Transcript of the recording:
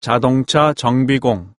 자동차 정비공.